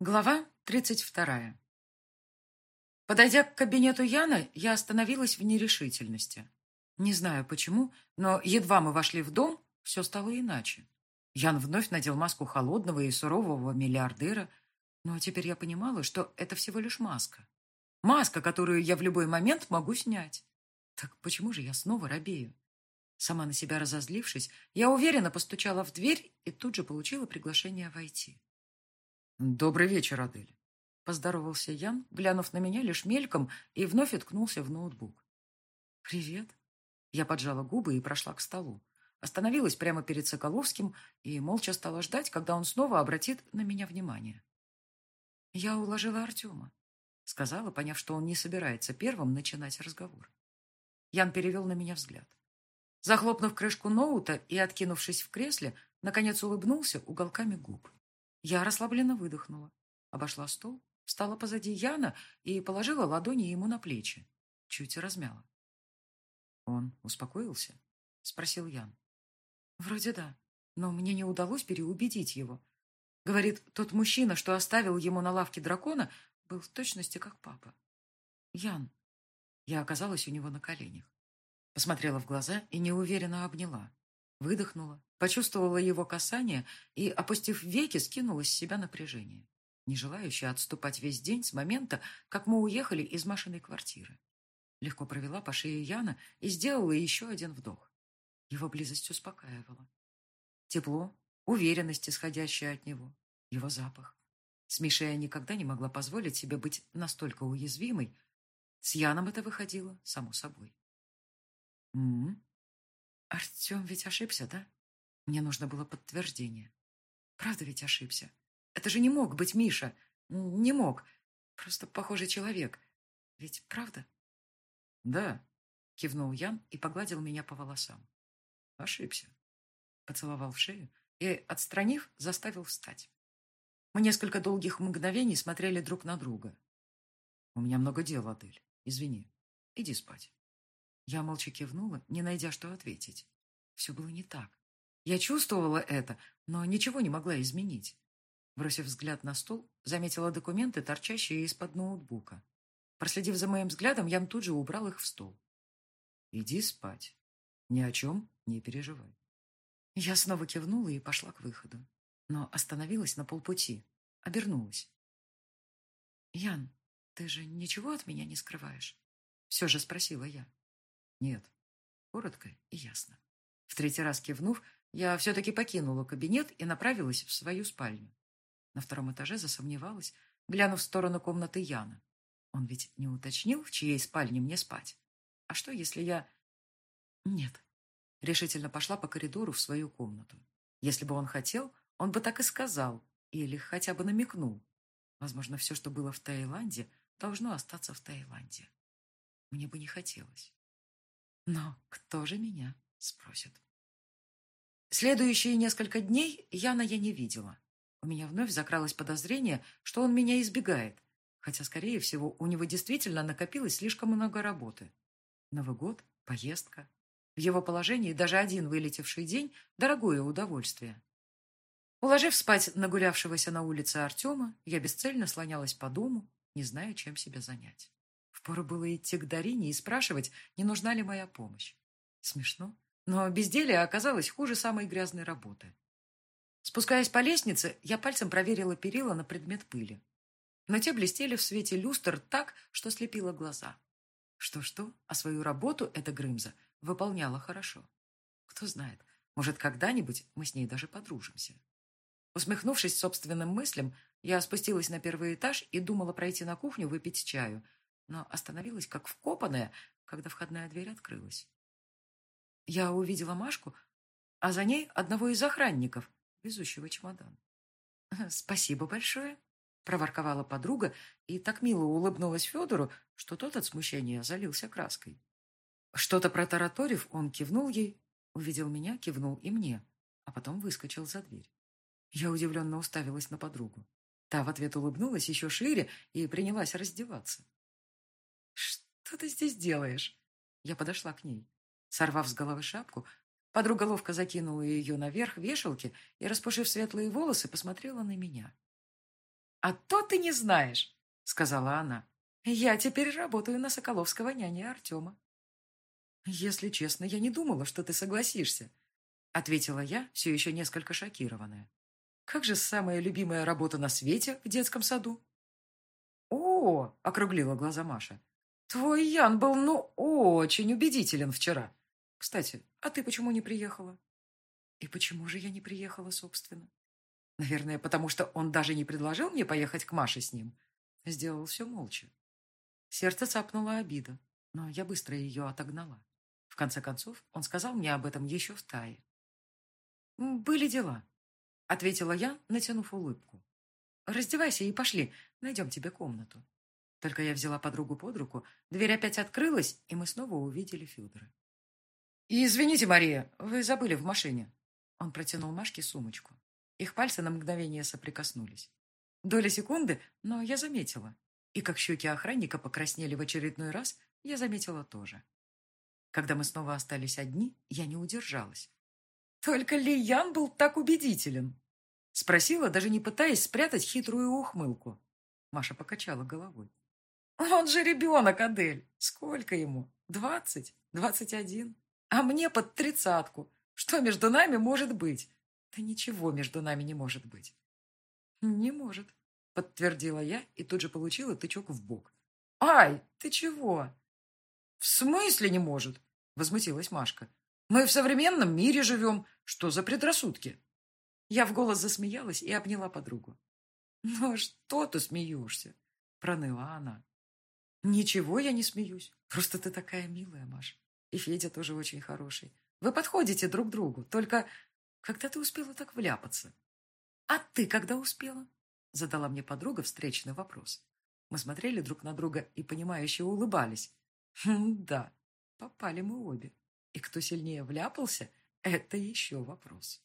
Глава 32. Подойдя к кабинету Яна, я остановилась в нерешительности. Не знаю почему, но едва мы вошли в дом, все стало иначе. Ян вновь надел маску холодного и сурового миллиардера, но теперь я понимала, что это всего лишь маска. Маска, которую я в любой момент могу снять. Так почему же я снова робею? Сама на себя разозлившись, я уверенно постучала в дверь и тут же получила приглашение войти. «Добрый вечер, Адель», — поздоровался Ян, глянув на меня лишь мельком и вновь уткнулся в ноутбук. «Привет». Я поджала губы и прошла к столу. Остановилась прямо перед Соколовским и молча стала ждать, когда он снова обратит на меня внимание. «Я уложила Артема», — сказала, поняв, что он не собирается первым начинать разговор. Ян перевел на меня взгляд. Захлопнув крышку ноута и откинувшись в кресле, наконец улыбнулся уголками губ. Я расслабленно выдохнула, обошла стол, встала позади Яна и положила ладони ему на плечи. Чуть размяла. «Он успокоился?» — спросил Ян. «Вроде да, но мне не удалось переубедить его. Говорит, тот мужчина, что оставил ему на лавке дракона, был в точности как папа. Ян». Я оказалась у него на коленях. Посмотрела в глаза и неуверенно обняла. Выдохнула, почувствовала его касание и, опустив веки, скинула с себя напряжение, не желающая отступать весь день с момента, как мы уехали из Машиной квартиры. Легко провела по шее Яна и сделала еще один вдох. Его близость успокаивала. Тепло, уверенность, исходящая от него, его запах. С Мишей я никогда не могла позволить себе быть настолько уязвимой. С Яном это выходило само собой. «М -м, Артем ведь ошибся, да? Мне нужно было подтверждение. Правда ведь ошибся? Это же не мог быть Миша. Не мог. Просто похожий человек. Ведь правда? Да, кивнул Ян и погладил меня по волосам. Ошибся. Поцеловал в шею и, отстранив, заставил встать. Мы несколько долгих мгновений смотрели друг на друга. У меня много дел, Адель. Извини. Иди спать. Я молча кивнула, не найдя, что ответить. Все было не так. Я чувствовала это, но ничего не могла изменить. Бросив взгляд на стол, заметила документы, торчащие из-под ноутбука. Проследив за моим взглядом, я тут же убрал их в стол. «Иди спать. Ни о чем не переживай». Я снова кивнула и пошла к выходу, но остановилась на полпути, обернулась. «Ян, ты же ничего от меня не скрываешь?» Все же спросила я. Нет. Коротко и ясно. В третий раз кивнув, я все-таки покинула кабинет и направилась в свою спальню. На втором этаже засомневалась, глянув в сторону комнаты Яна. Он ведь не уточнил, в чьей спальне мне спать. А что, если я... Нет. Решительно пошла по коридору в свою комнату. Если бы он хотел, он бы так и сказал. Или хотя бы намекнул. Возможно, все, что было в Таиланде, должно остаться в Таиланде. Мне бы не хотелось. Но кто же меня спросит? Следующие несколько дней Яна я не видела. У меня вновь закралось подозрение, что он меня избегает, хотя, скорее всего, у него действительно накопилось слишком много работы. Новый год, поездка. В его положении даже один вылетевший день – дорогое удовольствие. Уложив спать нагулявшегося на улице Артема, я бесцельно слонялась по дому, не зная, чем себя занять. Впору было идти к Дарине и спрашивать, не нужна ли моя помощь. Смешно, но безделие оказалось хуже самой грязной работы. Спускаясь по лестнице, я пальцем проверила перила на предмет пыли. Но те блестели в свете люстр так, что слепило глаза. Что-что, а свою работу эта Грымза выполняла хорошо. Кто знает, может, когда-нибудь мы с ней даже подружимся. Усмехнувшись собственным мыслям, я спустилась на первый этаж и думала пройти на кухню выпить чаю, но остановилась как вкопанная, когда входная дверь открылась. Я увидела Машку, а за ней одного из охранников, везущего чемодан. «Спасибо большое», — проворковала подруга и так мило улыбнулась Федору, что тот от смущения залился краской. Что-то протараторив, он кивнул ей, увидел меня, кивнул и мне, а потом выскочил за дверь. Я удивленно уставилась на подругу. Та в ответ улыбнулась еще шире и принялась раздеваться. «Что ты здесь делаешь?» Я подошла к ней. Сорвав с головы шапку, подруга ловко закинула ее наверх вешалки и, распушив светлые волосы, посмотрела на меня. «А то ты не знаешь», — сказала она. «Я теперь работаю на Соколовского няни Артема». «Если честно, я не думала, что ты согласишься», — ответила я, все еще несколько шокированная. «Как же самая любимая работа на свете в детском саду?» «О!» — округлила глаза Маша. «Твой Ян был, ну, очень убедителен вчера. Кстати, а ты почему не приехала?» «И почему же я не приехала, собственно?» «Наверное, потому что он даже не предложил мне поехать к Маше с ним. Сделал все молча. Сердце цапнула обида, но я быстро ее отогнала. В конце концов, он сказал мне об этом еще в тае. «Были дела», — ответила я, натянув улыбку. «Раздевайся и пошли, найдем тебе комнату». Только я взяла подругу под руку, дверь опять открылась, и мы снова увидели Федора. «Извините, Мария, вы забыли в машине». Он протянул Машке сумочку. Их пальцы на мгновение соприкоснулись. Доля секунды, но я заметила. И как щеки охранника покраснели в очередной раз, я заметила тоже. Когда мы снова остались одни, я не удержалась. «Только ли Ян был так убедителен?» Спросила, даже не пытаясь спрятать хитрую ухмылку. Маша покачала головой. «Он же ребенок, Адель. Сколько ему? Двадцать? Двадцать один? А мне под тридцатку. Что между нами может быть? Да ничего между нами не может быть». «Не может», — подтвердила я и тут же получила тычок в бок. «Ай, ты чего?» «В смысле не может?» — возмутилась Машка. «Мы в современном мире живем. Что за предрассудки?» Я в голос засмеялась и обняла подругу. «Ну что ты смеешься?» — проныла она. «Ничего я не смеюсь. Просто ты такая милая, Маш. И Федя тоже очень хороший. Вы подходите друг другу. Только когда ты успела так вляпаться?» «А ты когда успела?» — задала мне подруга встречный вопрос. Мы смотрели друг на друга и, понимающе улыбались. Хм, да, попали мы обе. И кто сильнее вляпался, это еще вопрос.